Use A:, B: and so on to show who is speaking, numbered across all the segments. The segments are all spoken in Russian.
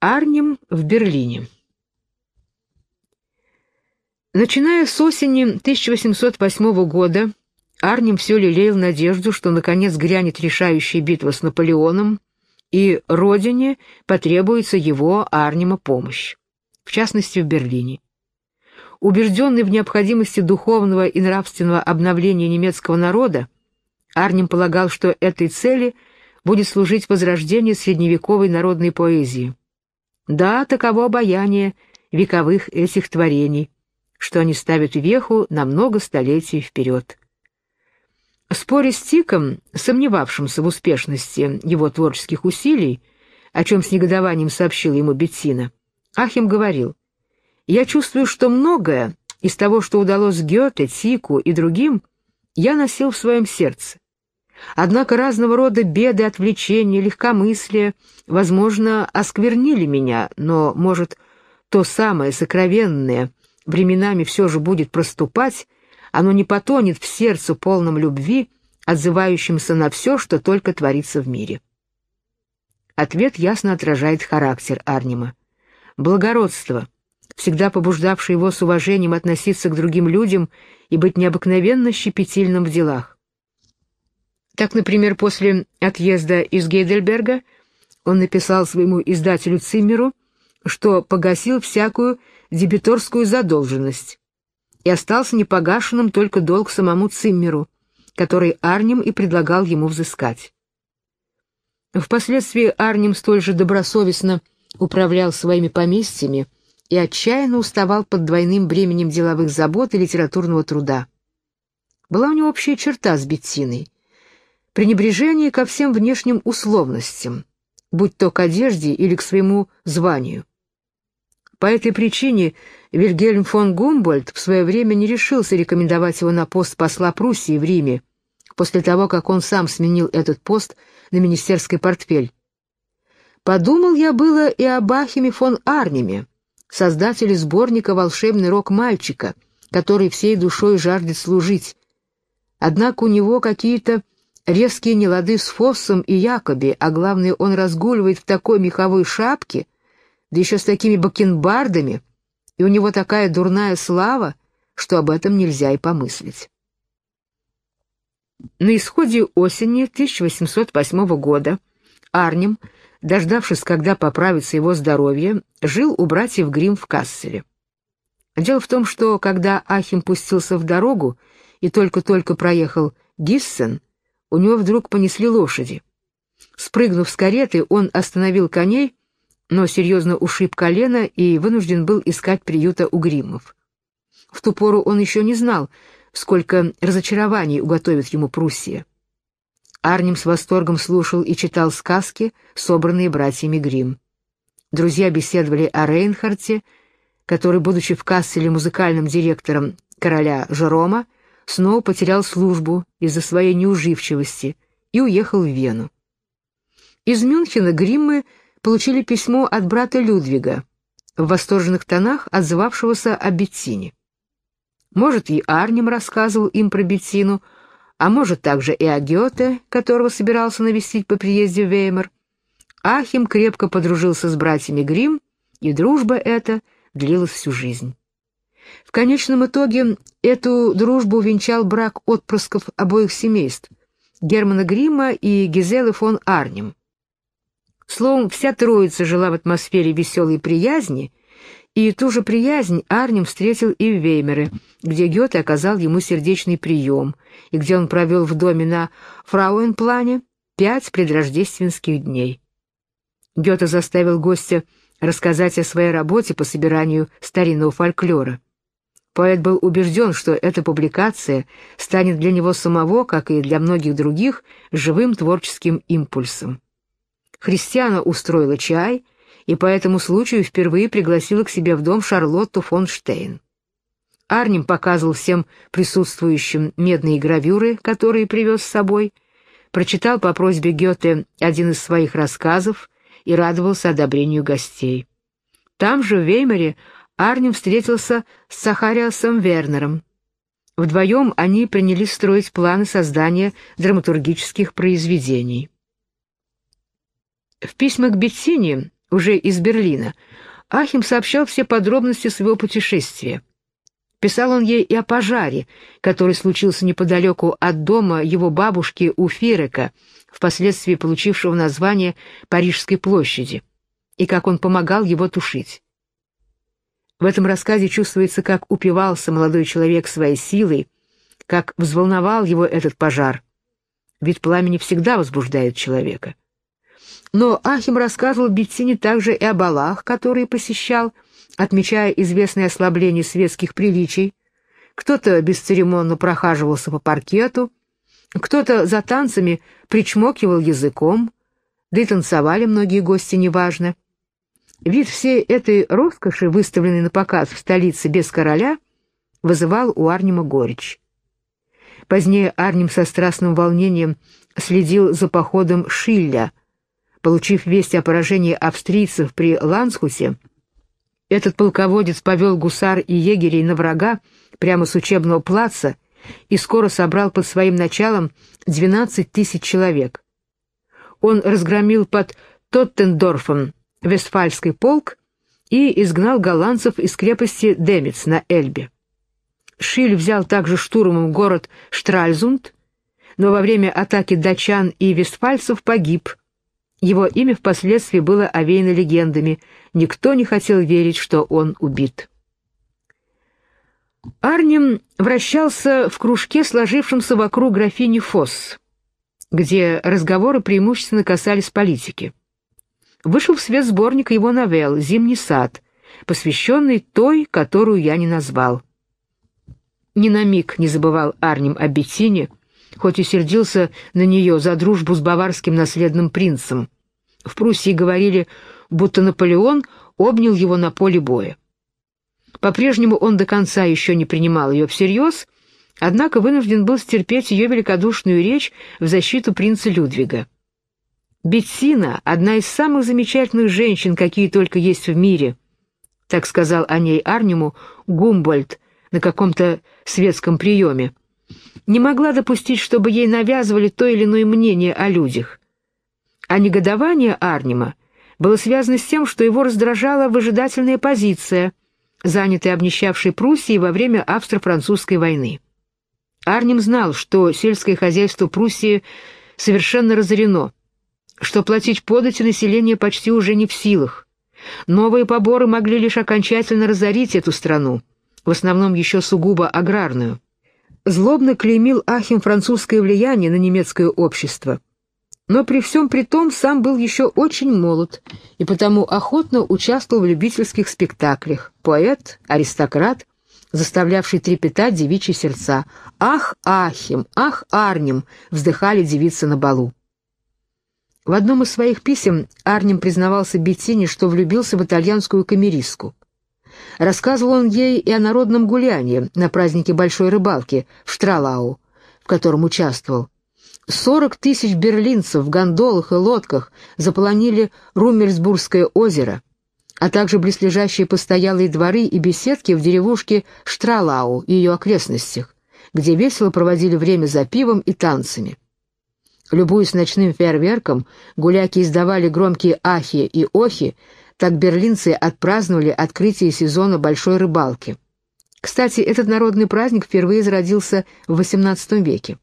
A: Арнем в Берлине. Начиная с осени 1808 года, Арнем все лелеял надежду, что наконец грянет решающая битва с Наполеоном, и родине потребуется его, Арнема, помощь, в частности в Берлине. Убежденный в необходимости духовного и нравственного обновления немецкого народа, Арнем полагал, что этой цели будет служить возрождение средневековой народной поэзии. Да, таково обаяние вековых этих творений, что они ставят веху на много столетий вперед. Споре с Тиком, сомневавшимся в успешности его творческих усилий, о чем с негодованием сообщил ему Беттина, Ахим говорил, «Я чувствую, что многое из того, что удалось Гёте, Тику и другим, я носил в своем сердце. Однако разного рода беды, отвлечения, легкомыслие, возможно, осквернили меня, но, может, то самое сокровенное временами все же будет проступать, оно не потонет в сердце полном любви, отзывающемся на все, что только творится в мире. Ответ ясно отражает характер Арнима. Благородство, всегда побуждавшее его с уважением относиться к другим людям и быть необыкновенно щепетильным в делах. Так, например, после отъезда из Гейдельберга он написал своему издателю Циммеру, что погасил всякую дебиторскую задолженность, и остался непогашенным только долг самому Циммеру, который Арнем и предлагал ему взыскать. Впоследствии Арнем столь же добросовестно управлял своими поместьями и отчаянно уставал под двойным бременем деловых забот и литературного труда. Была у него общая черта с Беттиной — пренебрежение ко всем внешним условностям, будь то к одежде или к своему званию. По этой причине Вильгельм фон Гумбольд в свое время не решился рекомендовать его на пост посла Пруссии в Риме, после того, как он сам сменил этот пост на министерский портфель. Подумал я было и об Ахиме фон Арниме, создателе сборника «Волшебный рок мальчика», который всей душой жаждет служить. Однако у него какие-то резкие нелады с Фоссом и Якоби, а главное, он разгуливает в такой меховой шапке, да еще с такими бакенбардами, и у него такая дурная слава, что об этом нельзя и помыслить. На исходе осени 1808 года Арнем, дождавшись, когда поправится его здоровье, жил у братьев Грим в Касселе. Дело в том, что когда Ахим пустился в дорогу и только-только проехал Гиссен, у него вдруг понесли лошади. Спрыгнув с кареты, он остановил коней, но серьезно ушиб колено и вынужден был искать приюта у гриммов. В ту пору он еще не знал, сколько разочарований уготовит ему Пруссия. Арнем с восторгом слушал и читал сказки, собранные братьями Грим. Друзья беседовали о Рейнхарте, который, будучи в Касселе музыкальным директором короля Жерома, снова потерял службу из-за своей неуживчивости и уехал в Вену. Из Мюнхена Гриммы получили письмо от брата Людвига, в восторженных тонах отзывавшегося о Беттине. Может, и Арнем рассказывал им про Беттину, а может также и о Гёте, которого собирался навестить по приезде в Веймар. Ахим крепко подружился с братьями Грим, и дружба эта длилась всю жизнь. В конечном итоге эту дружбу венчал брак отпрысков обоих семейств — Германа Грима и Гизелы фон Арнем. Словом, вся троица жила в атмосфере веселой приязни, и ту же приязнь Арнем встретил и в Веймере, где Гёте оказал ему сердечный прием, и где он провел в доме на Фрауенплане пять предрождественских дней. Гёте заставил гостя рассказать о своей работе по собиранию старинного фольклора. Поэт был убежден, что эта публикация станет для него самого, как и для многих других, живым творческим импульсом. Христиана устроила чай и по этому случаю впервые пригласила к себе в дом Шарлотту фон Штейн. Арнем показывал всем присутствующим медные гравюры, которые привез с собой, прочитал по просьбе Гёте один из своих рассказов и радовался одобрению гостей. Там же, в Веймаре, Арнем встретился с Сахариасом Вернером. Вдвоем они принялись строить планы создания драматургических произведений. В письмах к Беттине уже из Берлина, Ахим сообщал все подробности своего путешествия. Писал он ей и о пожаре, который случился неподалеку от дома его бабушки у Фирека, впоследствии получившего название Парижской площади, и как он помогал его тушить. В этом рассказе чувствуется, как упивался молодой человек своей силой, как взволновал его этот пожар. Ведь пламени всегда возбуждает человека. Но Ахим рассказывал Беттине также и о балах, которые посещал, отмечая известное ослабление светских приличий. Кто-то бесцеремонно прохаживался по паркету, кто-то за танцами причмокивал языком, да и танцевали многие гости неважно. Вид всей этой роскоши, выставленной на показ в столице без короля, вызывал у Арнима горечь. Позднее Арнем со страстным волнением следил за походом Шилля. Получив весть о поражении австрийцев при Ланскусе, этот полководец повел гусар и егерей на врага прямо с учебного плаца и скоро собрал под своим началом 12 тысяч человек. Он разгромил под Тоттендорфом Вестфальский полк и изгнал голландцев из крепости Демец на Эльбе. Шиль взял также штурмом город Штральзунд, но во время атаки датчан и вестфальцев погиб. Его имя впоследствии было овеяно легендами, никто не хотел верить, что он убит. Арнем вращался в кружке, сложившемся вокруг графини Фосс, где разговоры преимущественно касались политики. Вышел в свет сборник его новелл «Зимний сад», посвященный той, которую я не назвал. Ни на миг не забывал Арнем о Беттине, хоть и сердился на нее за дружбу с баварским наследным принцем. В Пруссии говорили, будто Наполеон обнял его на поле боя. По-прежнему он до конца еще не принимал ее всерьез, однако вынужден был стерпеть ее великодушную речь в защиту принца Людвига. «Беттина — одна из самых замечательных женщин, какие только есть в мире», так сказал о ней Арнему Гумбольд на каком-то светском приеме. Не могла допустить, чтобы ей навязывали то или иное мнение о людях. А негодование Арнима было связано с тем, что его раздражала выжидательная позиция, занятая обнищавшей Пруссией во время австро-французской войны. Арнем знал, что сельское хозяйство Пруссии совершенно разорено, что платить подати население почти уже не в силах. Новые поборы могли лишь окончательно разорить эту страну, в основном еще сугубо аграрную. Злобно клеймил Ахим французское влияние на немецкое общество. Но при всем при том сам был еще очень молод и потому охотно участвовал в любительских спектаклях. Поэт, аристократ, заставлявший трепетать девичьи сердца. «Ах, Ахим! Ах, Арнем!» — вздыхали девицы на балу. В одном из своих писем Арнем признавался Беттине, что влюбился в итальянскую камеристку. Рассказывал он ей и о народном гулянии на празднике Большой рыбалки в Штралау, в котором участвовал. Сорок тысяч берлинцев в гондолах и лодках заполонили Румельсбургское озеро, а также близлежащие постоялые дворы и беседки в деревушке Штралау и ее окрестностях, где весело проводили время за пивом и танцами. Любуясь ночным фейерверком, гуляки издавали громкие ахи и охи, так берлинцы отпраздновали открытие сезона большой рыбалки. Кстати, этот народный праздник впервые зародился в XVIII веке.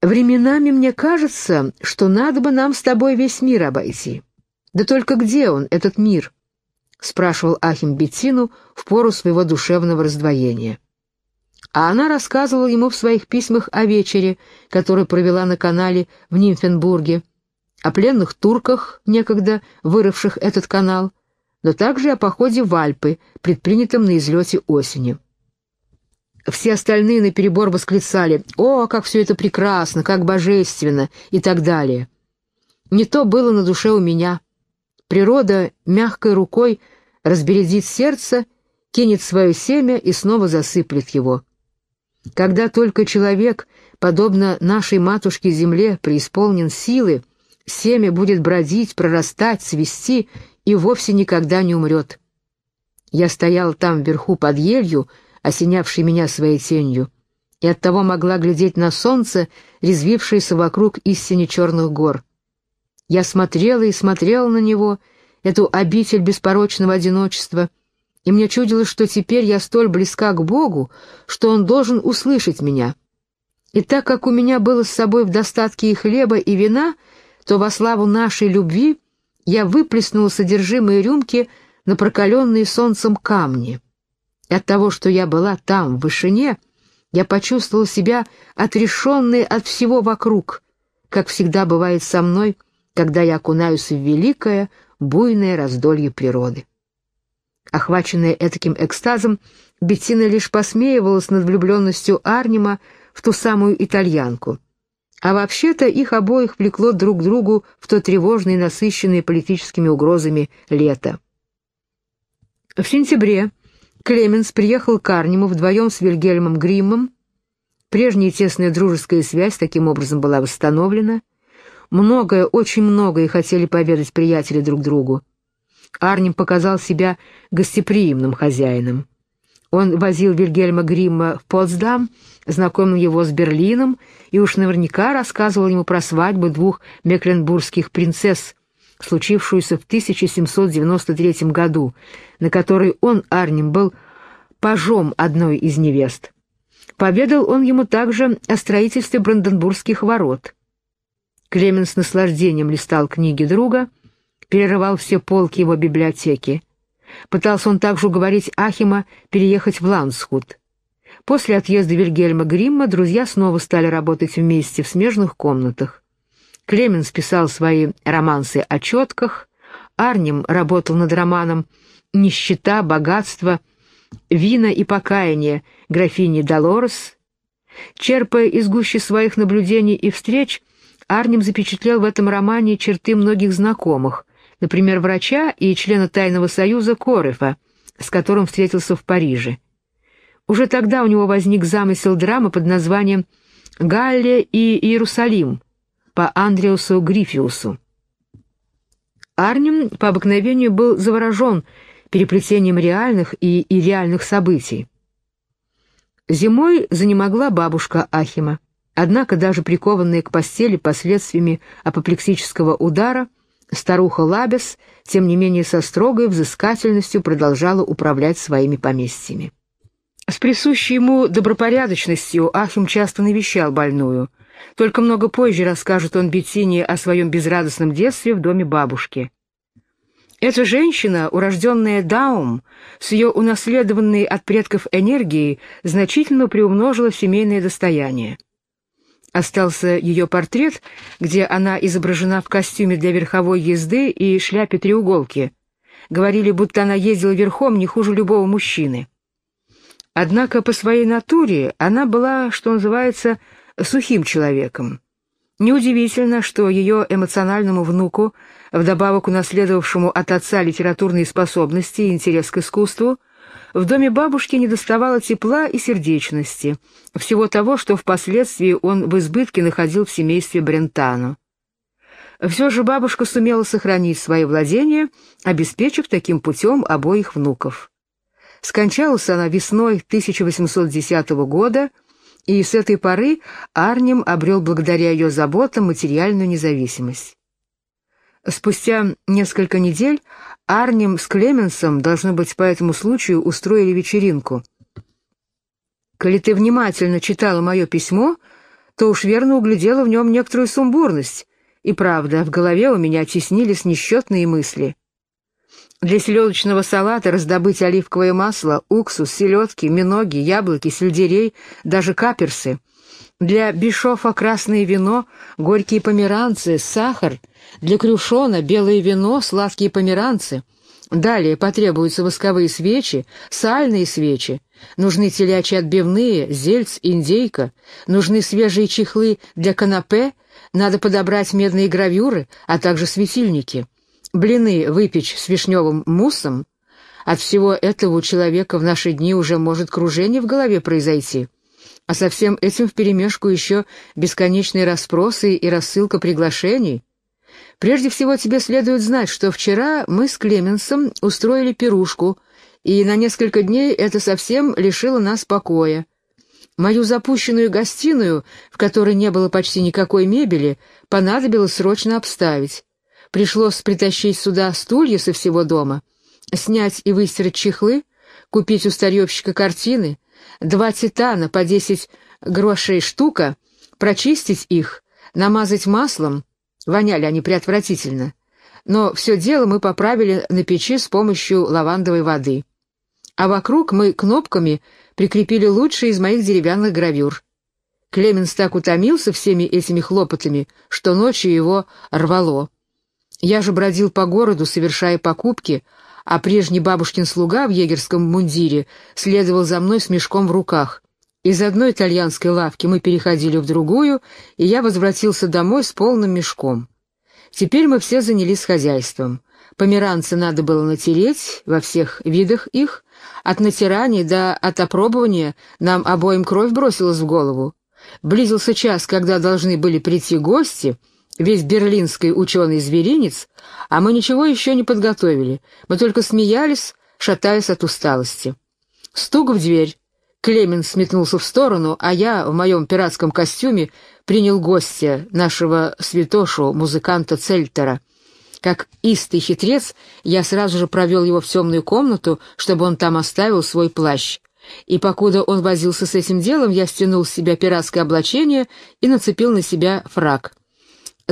A: «Временами мне кажется, что надо бы нам с тобой весь мир обойти. Да только где он, этот мир?» — спрашивал Ахим Беттину в пору своего душевного раздвоения. А она рассказывала ему в своих письмах о вечере, который провела на канале в Нимфенбурге, о пленных турках, некогда вырывших этот канал, но также о походе в Альпы, предпринятом на излете осенью. Все остальные наперебор восклицали «О, как все это прекрасно, как божественно!» и так далее. Не то было на душе у меня. Природа мягкой рукой разбередит сердце, кинет свое семя и снова засыплет его. Когда только человек, подобно нашей матушке-земле, преисполнен силы, Семя будет бродить, прорастать, цвести и вовсе никогда не умрет. Я стоял там вверху под елью, осенявшей меня своей тенью, и оттого могла глядеть на солнце, резвившееся вокруг истине черных гор. Я смотрела и смотрела на него, эту обитель беспорочного одиночества, и мне чудилось, что теперь я столь близка к Богу, что Он должен услышать меня. И так как у меня было с собой в достатке и хлеба, и вина, то во славу нашей любви я выплеснула содержимое рюмки на прокаленные солнцем камни. И от того, что я была там, в вышине, я почувствовала себя отрешенной от всего вокруг, как всегда бывает со мной, когда я окунаюсь в великое, буйное раздолье природы. Охваченная этаким экстазом, Беттина лишь посмеивалась над влюбленностью Арнима в ту самую итальянку — а вообще-то их обоих влекло друг к другу в то тревожное и насыщенное политическими угрозами лето. В сентябре Клеменс приехал к Арниму вдвоем с Вильгельмом Гриммом. Прежняя тесная дружеская связь таким образом была восстановлена. Многое, очень многое хотели поведать приятели друг другу. Арнем показал себя гостеприимным хозяином. Он возил Вильгельма Гримма в Потсдам, знакомил его с Берлином и уж наверняка рассказывал ему про свадьбу двух мекленбургских принцесс, случившуюся в 1793 году, на которой он, Арнем, был пажом одной из невест. Поведал он ему также о строительстве Бранденбургских ворот. Клемен с наслаждением листал книги друга, перерывал все полки его библиотеки. Пытался он также уговорить Ахима переехать в Ланскут. После отъезда Вильгельма Гримма друзья снова стали работать вместе в смежных комнатах. Клеменс писал свои романсы о четках, Арнем работал над романом «Нищета, богатство, вина и покаяние» графини Долорес. Черпая из гущи своих наблюдений и встреч, Арнем запечатлел в этом романе черты многих знакомых, например, врача и члена Тайного союза Корефа, с которым встретился в Париже. Уже тогда у него возник замысел драмы под названием «Галлия и Иерусалим» по Андреусу Грифиусу. Арнем по обыкновению был заворожен переплетением реальных и ирреальных событий. Зимой занемогла бабушка Ахима, однако даже прикованная к постели последствиями апоплексического удара – Старуха Лабес, тем не менее со строгой взыскательностью продолжала управлять своими поместьями. С присущей ему добропорядочностью Ахим часто навещал больную. Только много позже расскажет он Беттине о своем безрадостном детстве в доме бабушки. Эта женщина, урожденная Даум, с ее унаследованной от предков энергией, значительно приумножила семейное достояние. Остался ее портрет, где она изображена в костюме для верховой езды и шляпе треуголки. Говорили, будто она ездила верхом не хуже любого мужчины. Однако по своей натуре она была, что называется, сухим человеком. Неудивительно, что ее эмоциональному внуку, вдобавок унаследовавшему от отца литературные способности и интерес к искусству, в доме бабушки недоставало тепла и сердечности, всего того, что впоследствии он в избытке находил в семействе Брентано. Все же бабушка сумела сохранить свои владения, обеспечив таким путем обоих внуков. Скончалась она весной 1810 года, и с этой поры Арнем обрел благодаря ее заботам материальную независимость. Спустя несколько недель Арнем с Клеменсом, должно быть, по этому случаю устроили вечеринку. «Коли ты внимательно читала мое письмо, то уж верно углядела в нем некоторую сумбурность, и правда, в голове у меня теснились несчетные мысли. Для селедочного салата раздобыть оливковое масло, уксус, селедки, миноги, яблоки, сельдерей, даже каперсы. Для бишофа красное вино, горькие померанцы, сахар — для крюшона белое вино, сладкие померанцы. Далее потребуются восковые свечи, сальные свечи. Нужны телячьи отбивные, зельц, индейка. Нужны свежие чехлы для канапе. Надо подобрать медные гравюры, а также светильники. Блины выпечь с вишневым муссом. От всего этого у человека в наши дни уже может кружение в голове произойти. А со всем этим вперемешку еще бесконечные расспросы и рассылка приглашений — Прежде всего тебе следует знать, что вчера мы с Клеменсом устроили пирушку, и на несколько дней это совсем лишило нас покоя. Мою запущенную гостиную, в которой не было почти никакой мебели, понадобилось срочно обставить. Пришлось притащить сюда стулья со всего дома, снять и выстирать чехлы, купить у старьевщика картины, два титана по десять грошей штука, прочистить их, намазать маслом, воняли они преотвратительно. Но все дело мы поправили на печи с помощью лавандовой воды. А вокруг мы кнопками прикрепили лучшие из моих деревянных гравюр. Клеменс так утомился всеми этими хлопотами, что ночью его рвало. Я же бродил по городу, совершая покупки, а прежний бабушкин слуга в егерском мундире следовал за мной с мешком в руках. Из одной итальянской лавки мы переходили в другую, и я возвратился домой с полным мешком. Теперь мы все занялись хозяйством. Померанцы надо было натереть во всех видах их. От натирания до отопробования нам обоим кровь бросилась в голову. Близился час, когда должны были прийти гости — весь берлинский ученый-зверинец, а мы ничего еще не подготовили. Мы только смеялись, шатаясь от усталости. Стук в дверь. Клемен сметнулся в сторону, а я в моем пиратском костюме принял гостя, нашего святошу, музыканта Цельтера. Как истый хитрец, я сразу же провел его в темную комнату, чтобы он там оставил свой плащ. И покуда он возился с этим делом, я стянул с себя пиратское облачение и нацепил на себя фраг.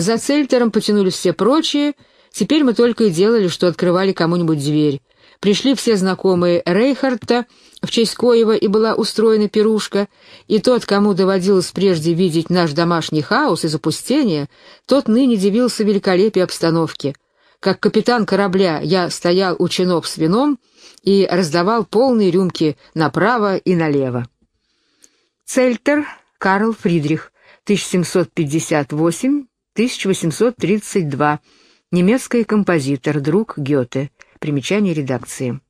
A: За Цельтером потянулись все прочие, теперь мы только и делали, что открывали кому-нибудь дверь. Пришли все знакомые Рейхарта, в честь коего и была устроена пирушка, и тот, кому доводилось прежде видеть наш домашний хаос и запустение, тот ныне дивился великолепию обстановки. Как капитан корабля я стоял у чинов с вином и раздавал полные рюмки направо и налево. Цельтер Карл Фридрих, 1758 1832. Немецкий композитор, друг Гёте. Примечание редакции.